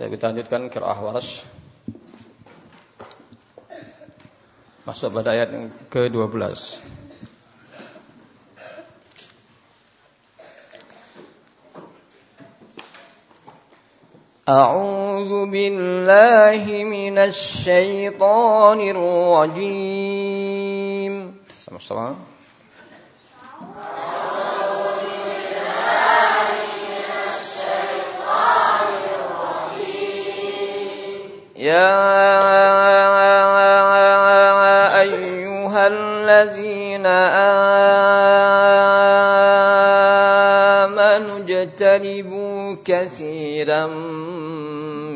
Saya kita lanjutkan kiraah waras. Masuk pada ayat yang ke-12. أعوذ بالله من الشيطان الرجيم Sama-sama. يا أيها الذين آمنوا اجتنبوا كثيرا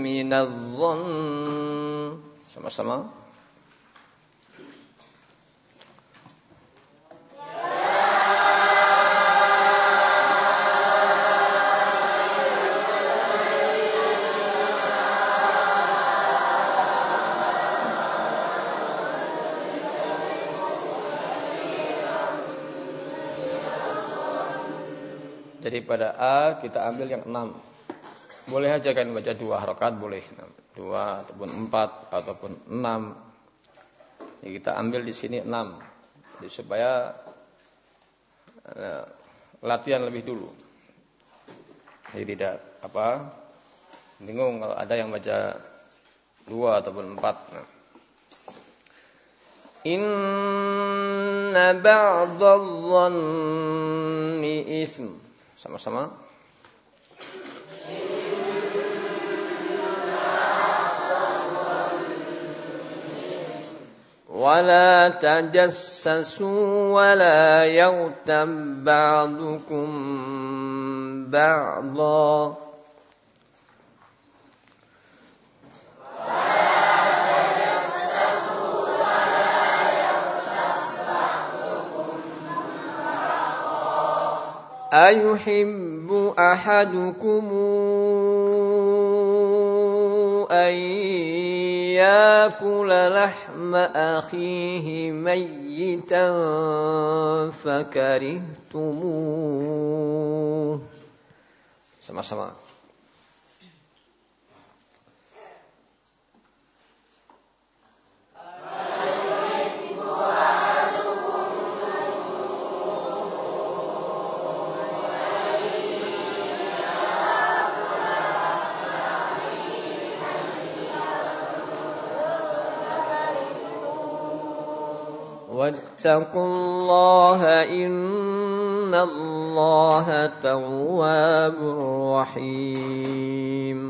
من الظن Sama-sama. Jadi pada A kita ambil yang 6. Boleh aja kan baca dua harokat boleh. Dua ataupun empat ataupun enam. Jadi kita ambil di sini enam. Jadi supaya eh, latihan lebih dulu. Jadi tidak apa bingung kalau ada yang baca dua ataupun empat. Nah. Inna ba'dadh-dhanni ism. Sama-sama. ولا تجسسوا ولا يغتب بعضكم بعضا أيحب أحدكم أن يأكل لحم أخيه ميتا فكرهتموه. واتقوا الله إن الله تواب رحيم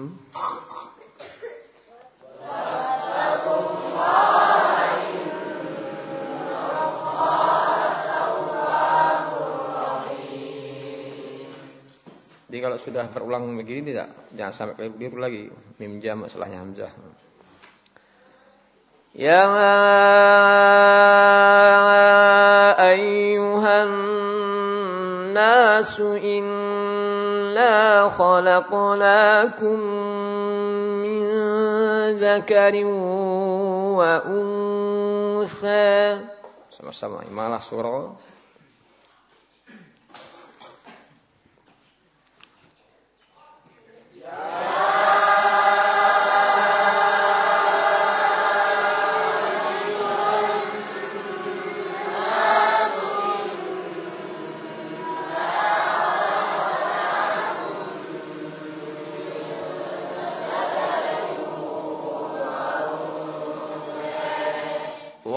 Jadi kalau sudah berulang begini tidak jangan sampai keliru lagi. Mim jam masalahnya hamzah. يا أيها الناس إنا خلقناكم من ذكر وأنثى Sama-sama imalah surah.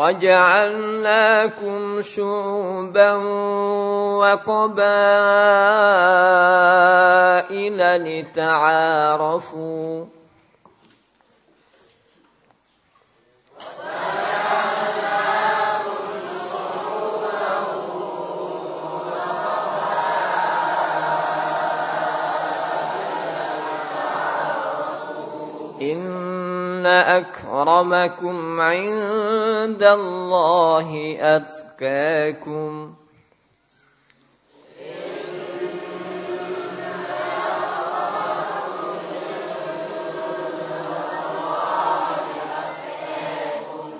وجعلناكم شعوبا وقبائل لتعارفوا. إن أكرمكم عند الله أتقاكم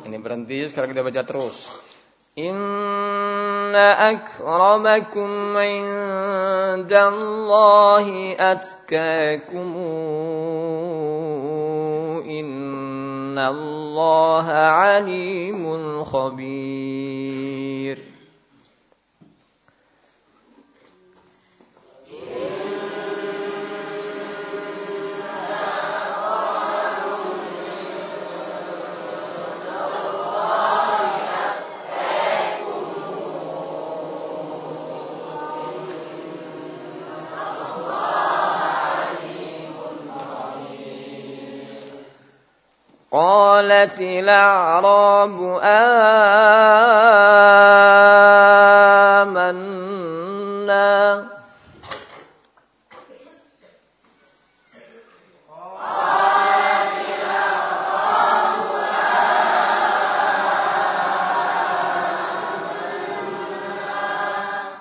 Ini berhenti sekarang kita baca terus. إن أكرمكم عند الله الله أتكاكم إن الله عليم خبير قالت الأعراب آمنا.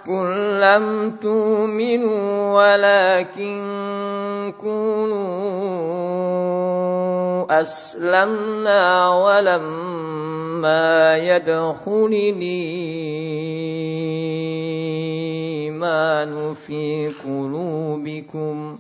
قل لم تؤمنوا ولكن كونوا أسلمنا ولما يدخل الإيمان في قلوبكم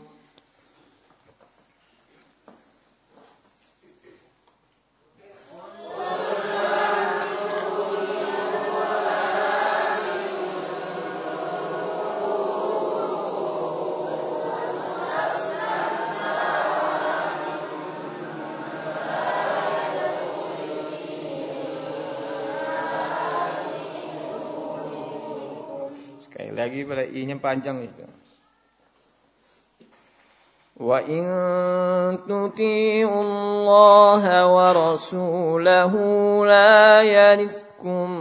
lagi pada i-nya panjang itu. Wa in tuti'u Allah wa rasulahu la yaliskum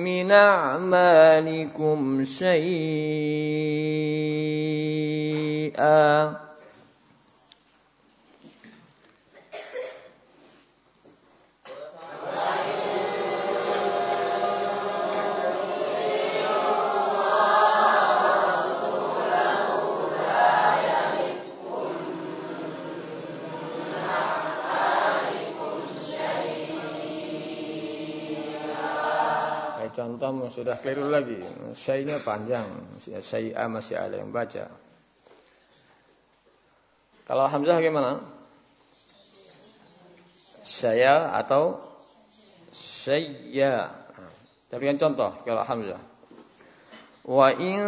min a'malikum syai'a. Contoh sudah keliru lagi. Syai'nya panjang. Syai'a masih ada yang baca. Kalau Hamzah gimana? Saya atau saya. Tapi kan contoh kalau Hamzah. Wa in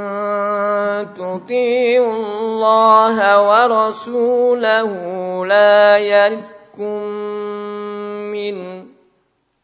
tuti'u Allah wa rasulahu la yaliskum min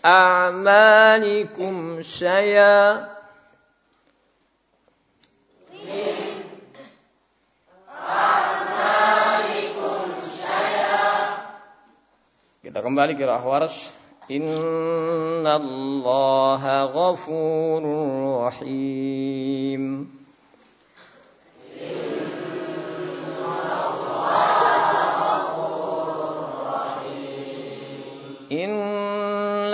a'malikum syaya Kita kembali ke Rahwars Innallaha ghafurur rahim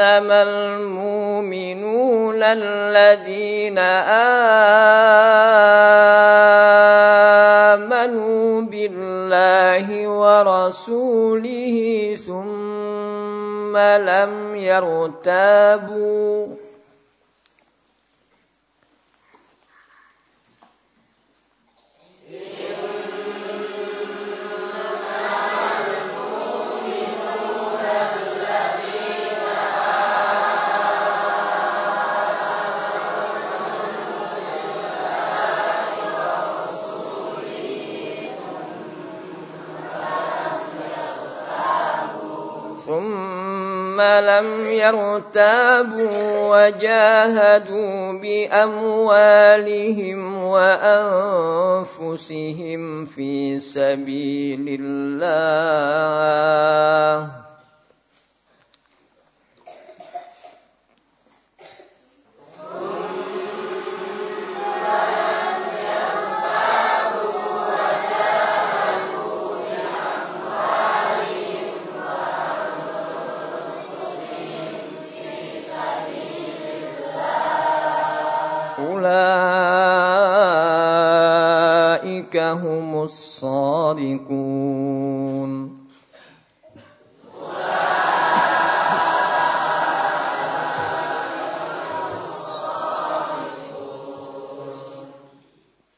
إنما المؤمنون الذين آمنوا بالله ورسوله ثم لم يرتابوا لم يرتابوا وجاهدوا بأموالهم وأنفسهم في سبيل الله الصادقون.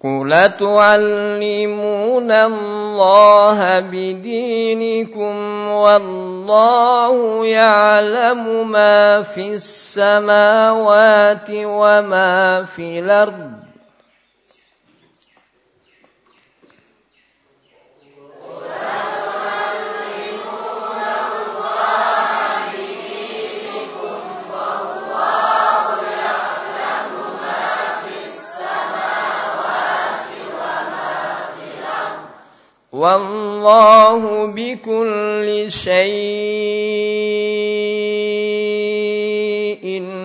قل تعلمون الله بدينكم والله يعلم ما في السماوات وما في الأرض والله بكل شيء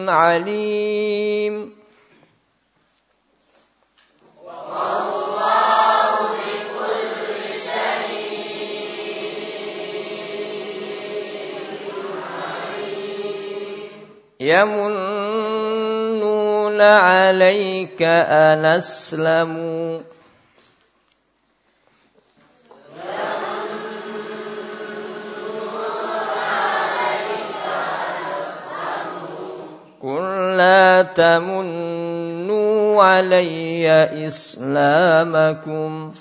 عليم. يمنون عليك أن أسلموا لا تمنوا علي إسلامكم.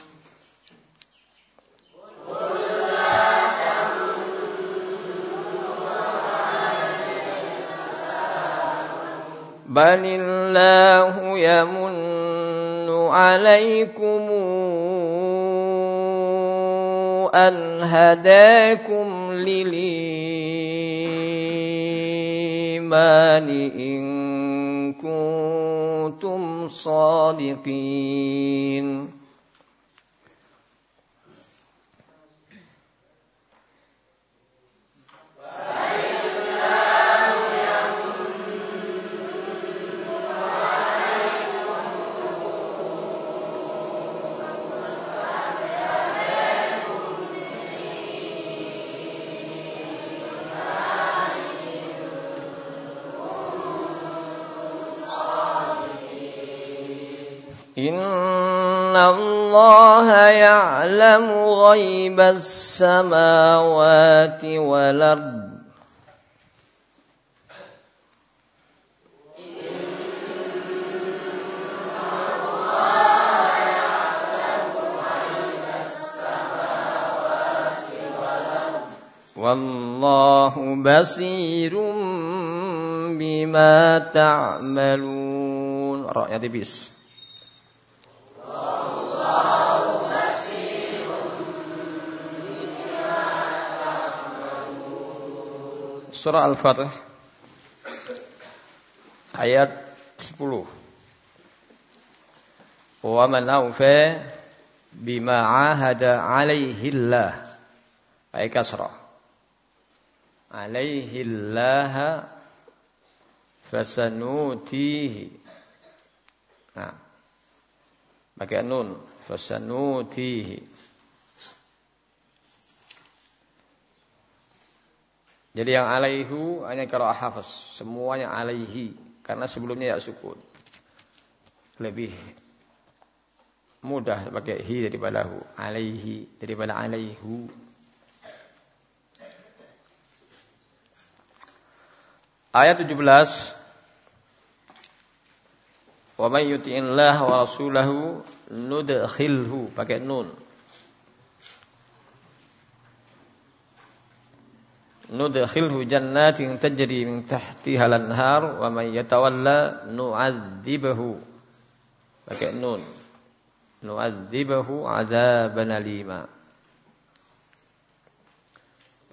بل الله يمن عليكم أن هداكم للإيمان إن كنتم صادقين إن الله يعلم غيب السماوات والأرض. والله بصير بما تعملون. رأي بيس. Surah Al-Fatih ayat 10. Wa man awfa bima ahada alaihi Allah. Ayat kasrah. Alaihi Allah fasanutihi. Nah. Pakai nun fasanutihi. Jadi yang alaihu hanya kalau hafaz, semuanya alaihi. Karena sebelumnya ya sukun. Lebih mudah pakai hi daripada hu, alaihi daripada alaihu. Ayat 17 Wa may yuti'illah wa rasulahu nudkhilhu. Pakai nun nudkhilhu jannatin tajri min tahtiha al-anhar wa man yatawalla nu'adzibahu pakai nun. nu'adzibahu adzaban alima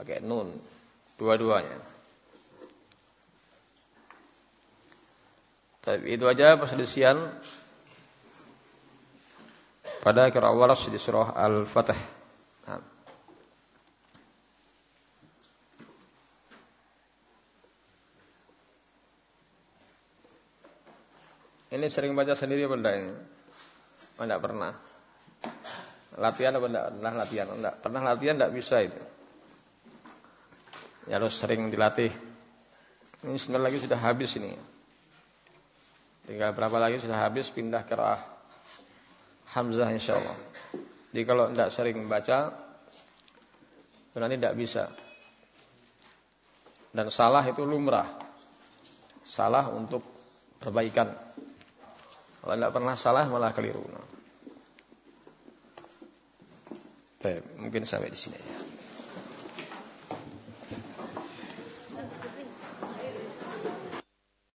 pakai nun. Dua-duanya. Tapi itu aja perselisihan pada kira waras di surah Al-Fatih. Nah. Ini sering baca sendiri apa enggak ini? Enggak pernah. Latihan apa enggak pernah latihan? Enggak pernah latihan enggak bisa itu. Ya harus sering dilatih. Ini sebentar lagi sudah habis ini. Tinggal berapa lagi sudah habis pindah ke roh Hamzah insyaallah. Jadi kalau tidak sering membaca berarti tidak bisa. Dan salah itu lumrah. Salah untuk perbaikan. Kalau tidak pernah salah malah keliru. Baik, mungkin sampai di sini ya.